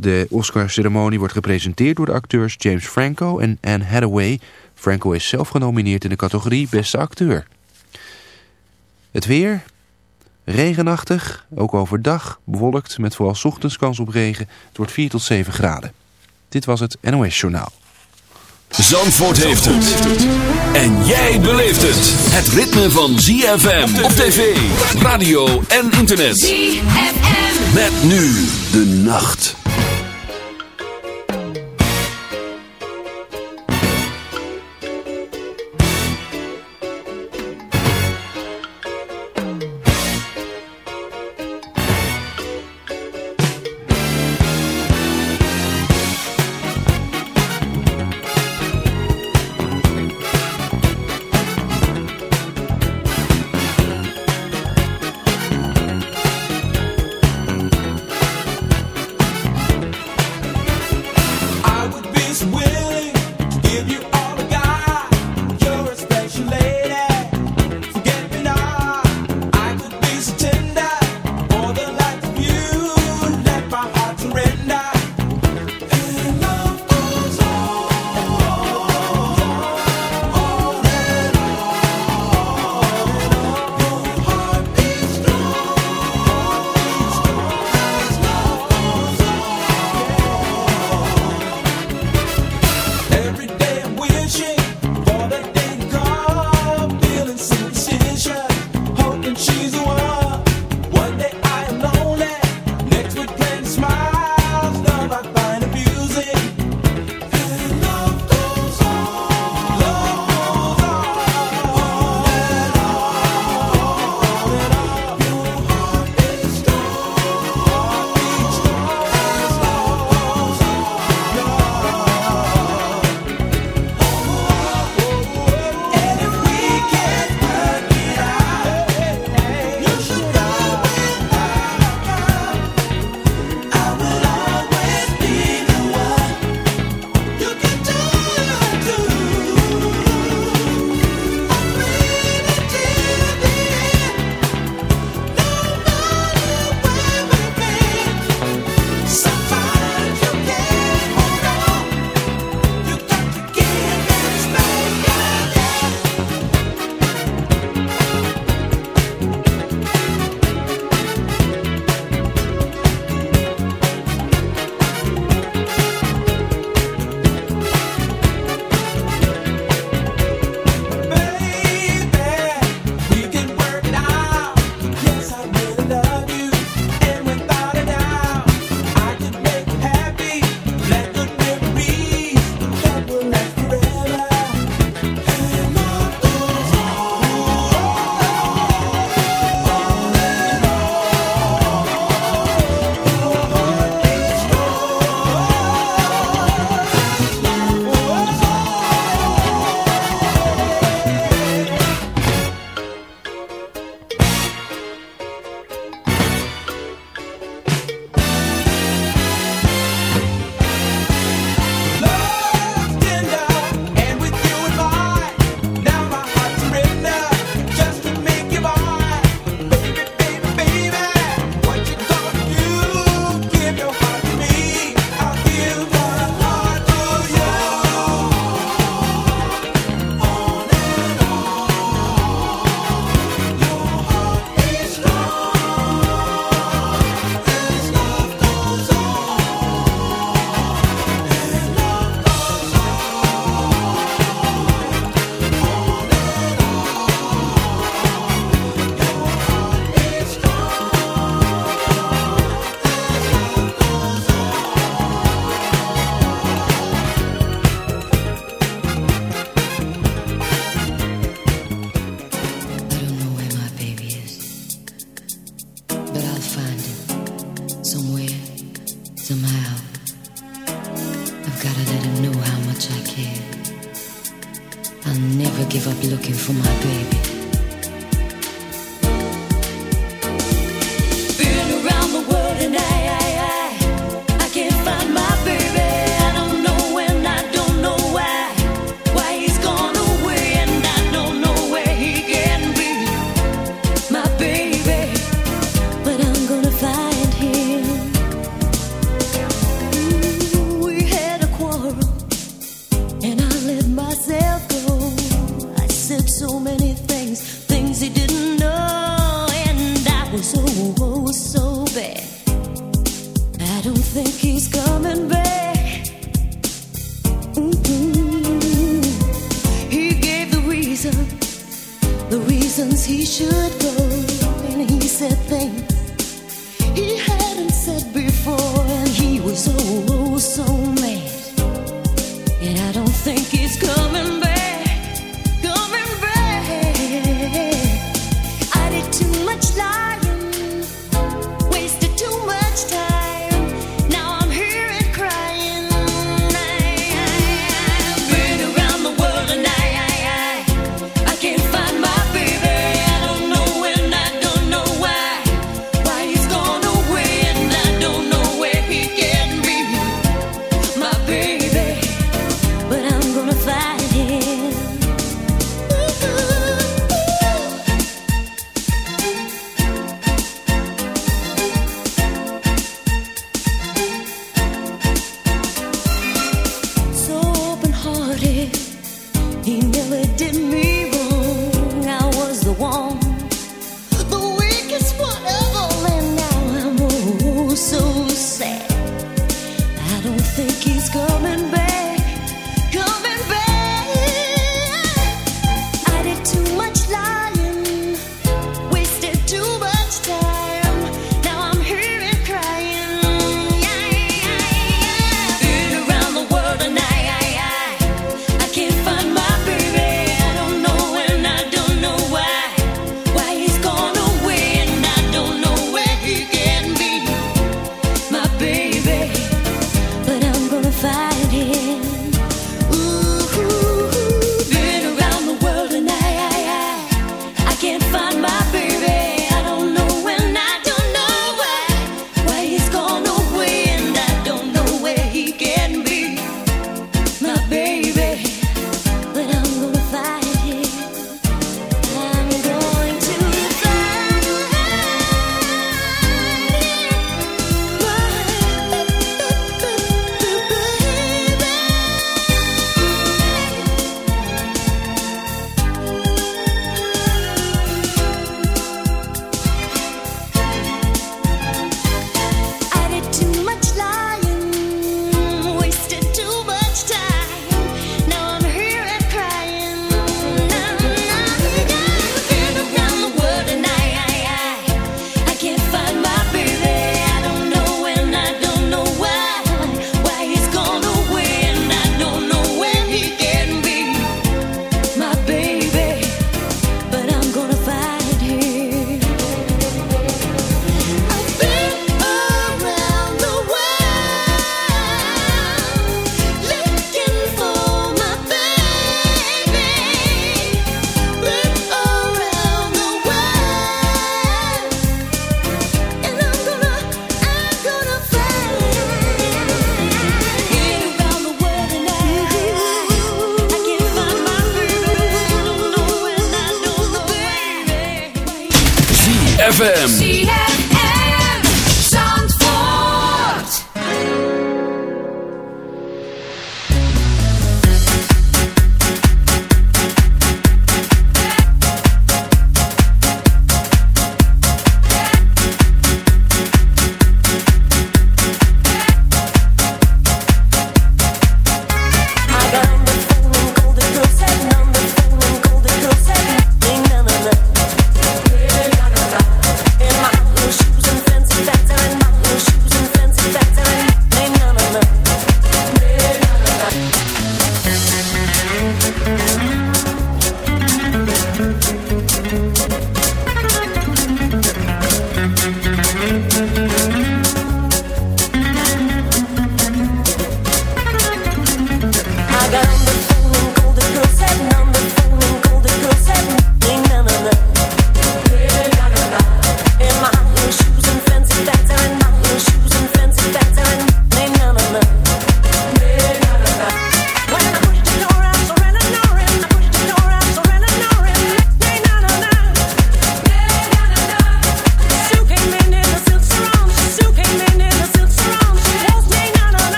De Oscar-ceremonie wordt gepresenteerd door de acteurs James Franco en Anne Hathaway. Franco is zelf genomineerd in de categorie Beste Acteur. Het weer, regenachtig, ook overdag, bewolkt met vooral ochtends kans op regen. Het wordt 4 tot 7 graden. Dit was het NOS Journaal. Zandvoort heeft het. En jij beleeft het. Het ritme van ZFM op tv, radio en internet. ZFM. Met nu de nacht.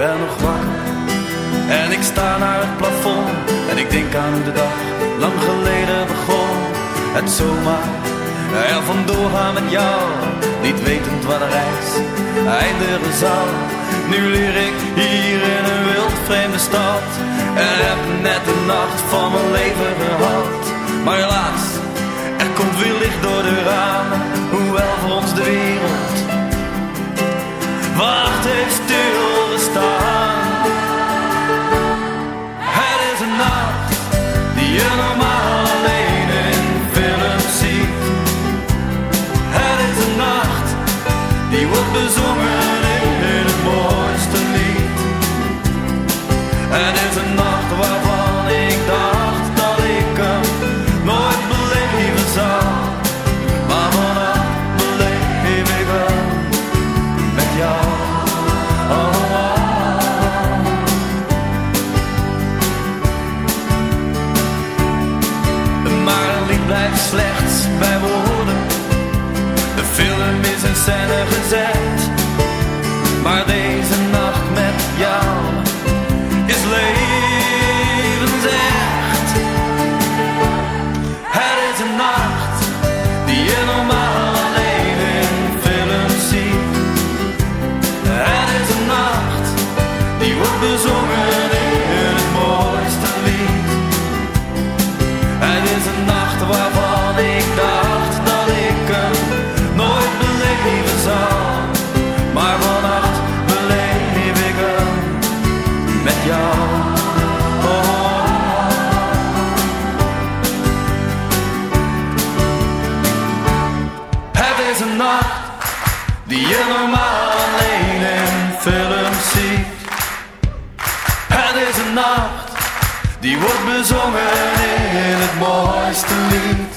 ben nog wakker en ik sta naar het plafond en ik denk aan de dag lang geleden begon. Het zomaar er vandoor gaan met jou, niet wetend waar de reis eindigen zal. Nu leer ik hier in een wild vreemde stad en heb net de nacht van mijn leven wordt bezongen in het mooiste lied.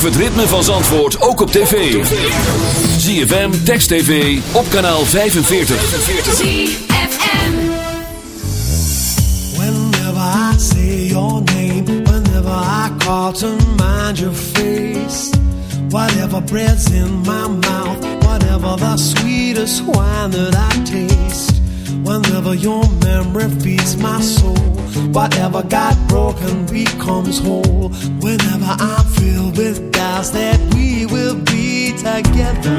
Beleef het ritme van Zandvoort ook op tv. ZFM, Text TV, op kanaal 45. ZFM Whenever I say your name, whenever I call to mind your face. Whatever bread's in my mouth, whatever the sweetest wine that I taste. Whenever your memory feeds my soul. Whatever got broken becomes whole. Whenever I'm filled with vows that we will be together.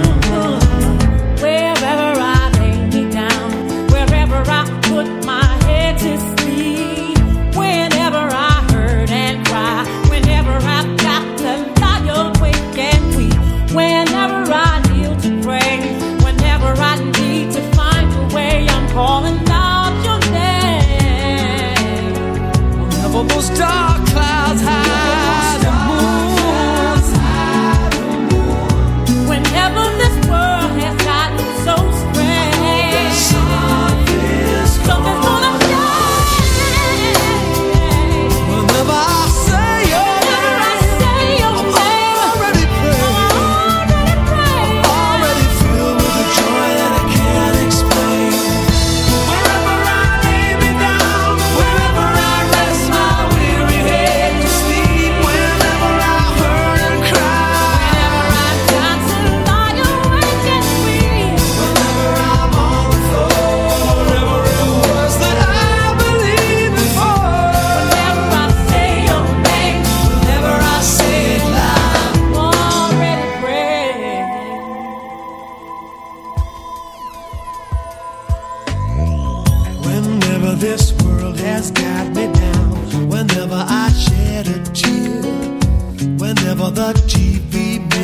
Wherever I lay me down, wherever I put my head to sleep, whenever I hurt and cry, whenever I got to lie awake and weep, whenever I kneel to pray, whenever I need to find a way, I'm calling out your name. Never will.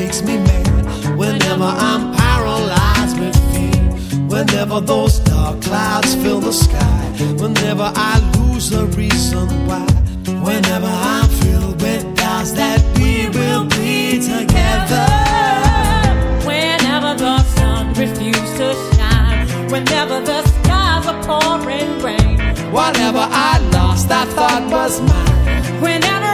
makes me mad. Whenever I'm paralyzed with fear, whenever those dark clouds fill the sky, whenever I lose the reason why, whenever I'm filled with doubts that we will be together. Whenever the sun refuses to shine, whenever the skies are pouring rain, whatever I lost, I thought was mine. Whenever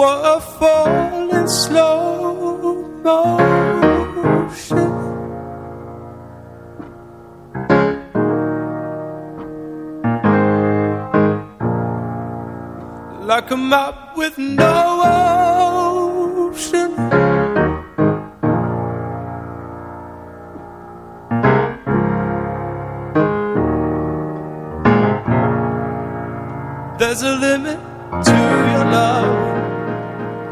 were falling slow motion. Like a map with no ocean. There's a limit to your love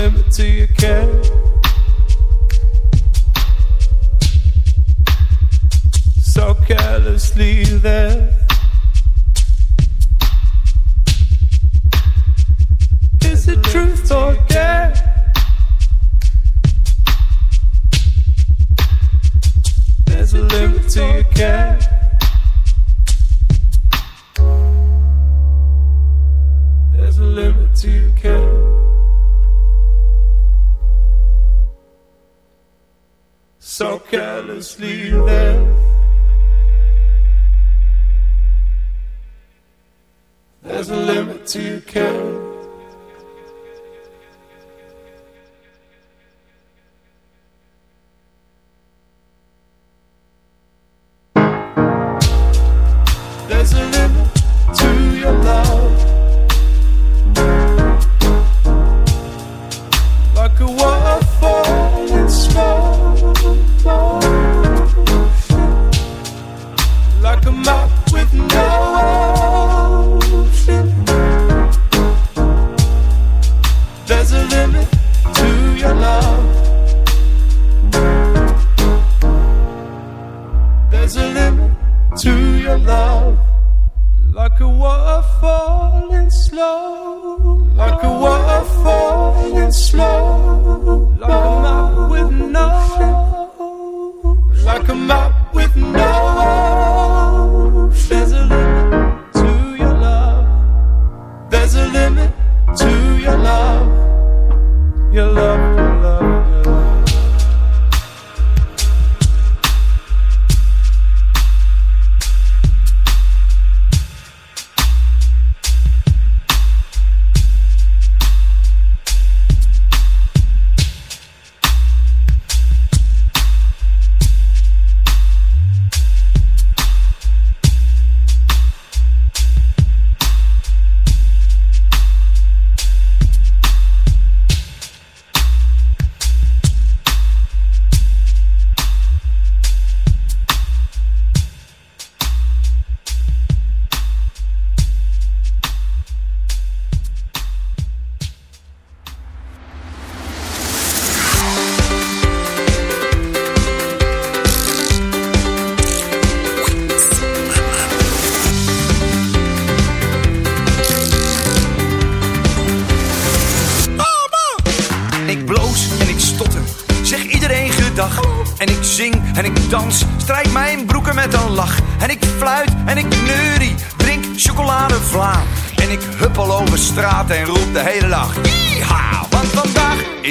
limit to your care. So carelessly there. Is it truth or dare? There's a limit to your care. sleep.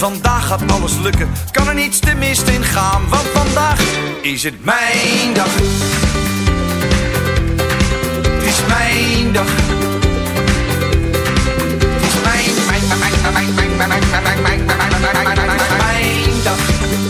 Vandaag gaat alles lukken, kan er niets te mist in gaan. Want vandaag is het mijn dag. Het is mijn dag. Is mijn, mijn, mijn, mijn, mijn, mijn, mijn, mijn, mijn, mijn, mijn, mijn,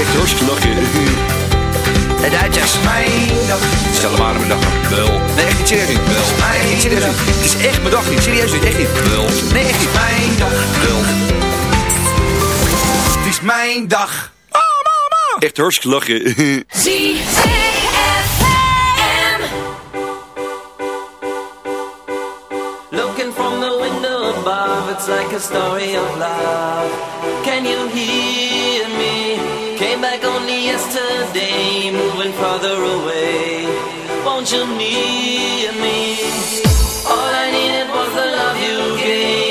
Echt hartstikke lachen. De Duitsers. Mijn dag. Stel hem aan mijn dag. Wel. Nee, echt niet serieus niet. Wel. Nee, echt niet serieus niet. Het is echt mijn dag niet. Serieus niet. Echt niet. Wel. Nee, echt niet. Mijn dag. Wel. Het is mijn dag. Oh, mama. Echt hartstikke lachen. ZFM. Looking from the window above, it's like a story of love. Can you hear me? Back only yesterday, moving farther away. Won't you near me? All I needed was the love you gave.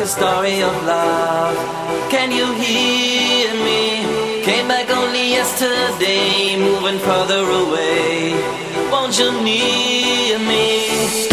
a story of love. Can you hear me? Came back only yesterday, moving further away. Won't you need me?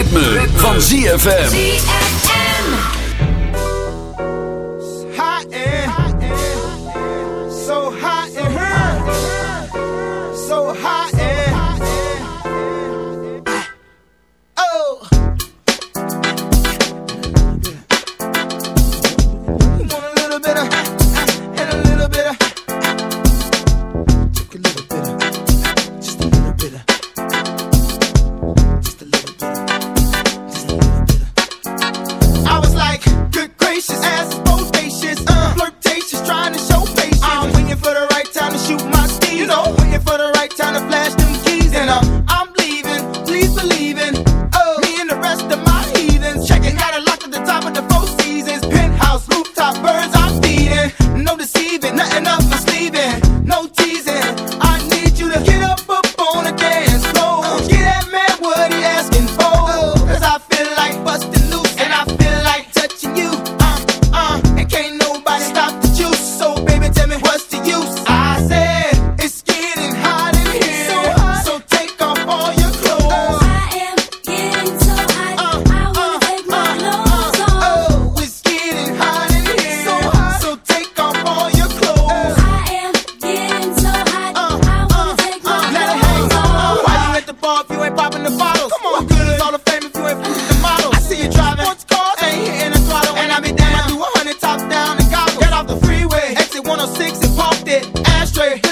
ritme, van ZFM. dropped it. Ashtray.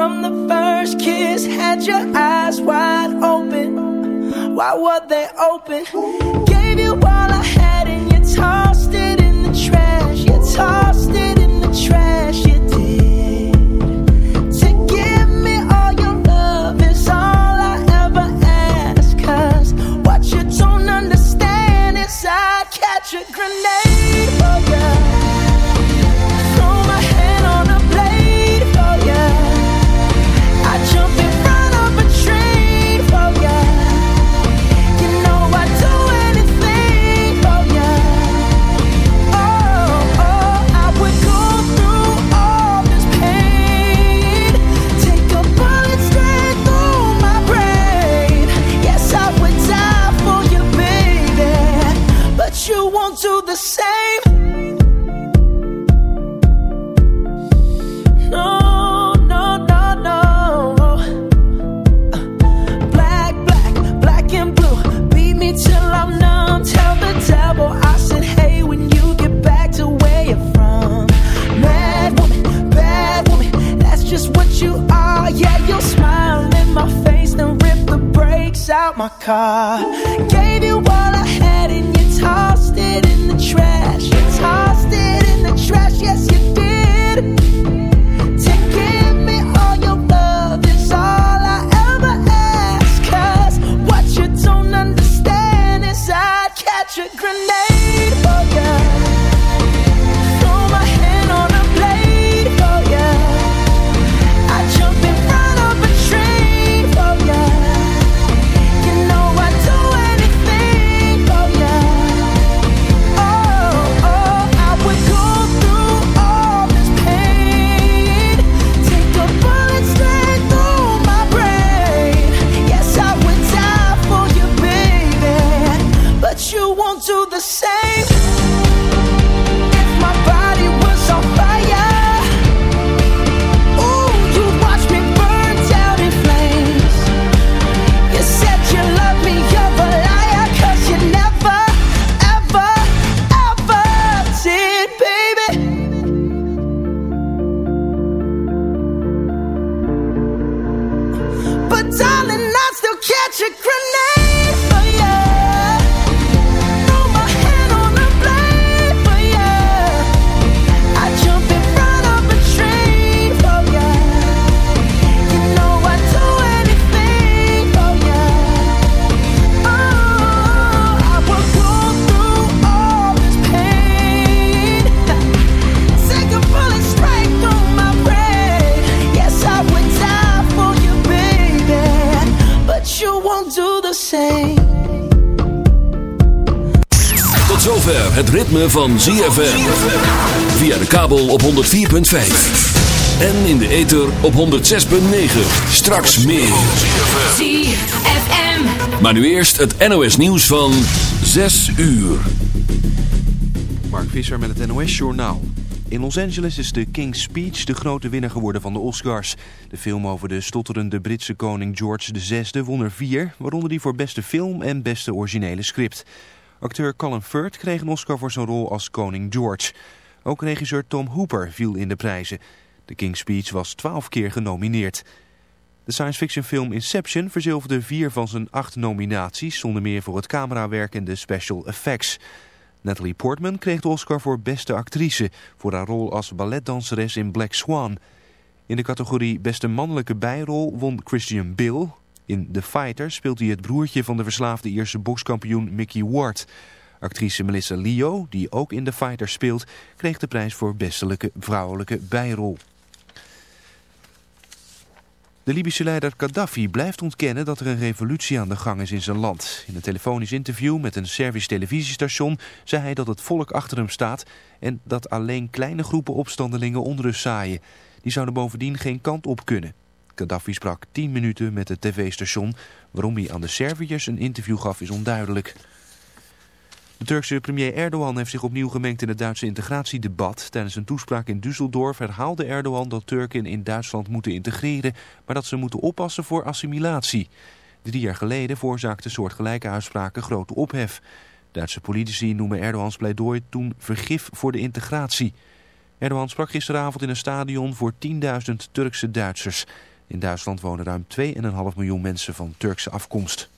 From the first kiss. Had your eyes wide open. Why were they open? Gave you car. Van ZFM. Via de kabel op 104.5. En in de ether op 106.9. Straks meer. ZFM. Maar nu eerst het NOS nieuws van 6 uur. Mark Visser met het NOS Journaal. In Los Angeles is de King's Speech de grote winnaar geworden van de Oscars. De film over de stotterende Britse koning George VI won er vier, waaronder die voor beste film en beste originele script. Acteur Colin Firth kreeg een Oscar voor zijn rol als koning George. Ook regisseur Tom Hooper viel in de prijzen. De King's Speech was twaalf keer genomineerd. De science fiction film Inception verzilverde vier van zijn acht nominaties, zonder meer voor het camerawerk en de special effects. Natalie Portman kreeg de Oscar voor beste actrice voor haar rol als balletdanseres in Black Swan. In de categorie beste mannelijke bijrol won Christian Bale. In The Fighter speelt hij het broertje van de verslaafde Ierse bokskampioen Mickey Ward. Actrice Melissa Leo, die ook in The Fighter speelt, kreeg de prijs voor bestelijke vrouwelijke bijrol. De Libische leider Gaddafi blijft ontkennen dat er een revolutie aan de gang is in zijn land. In een telefonisch interview met een Servisch televisiestation zei hij dat het volk achter hem staat en dat alleen kleine groepen opstandelingen onrust zaaien. Die zouden bovendien geen kant op kunnen. Gaddafi sprak 10 minuten met het tv-station. Waarom hij aan de Serviërs een interview gaf is onduidelijk. De Turkse premier Erdogan heeft zich opnieuw gemengd in het Duitse integratiedebat. Tijdens een toespraak in Düsseldorf herhaalde Erdogan dat Turken in Duitsland moeten integreren, maar dat ze moeten oppassen voor assimilatie. Drie jaar geleden veroorzaakte soortgelijke uitspraken grote ophef. Duitse politici noemen Erdogans pleidooi toen vergif voor de integratie. Erdogan sprak gisteravond in een stadion voor 10.000 Turkse Duitsers. In Duitsland wonen ruim 2,5 miljoen mensen van Turkse afkomst.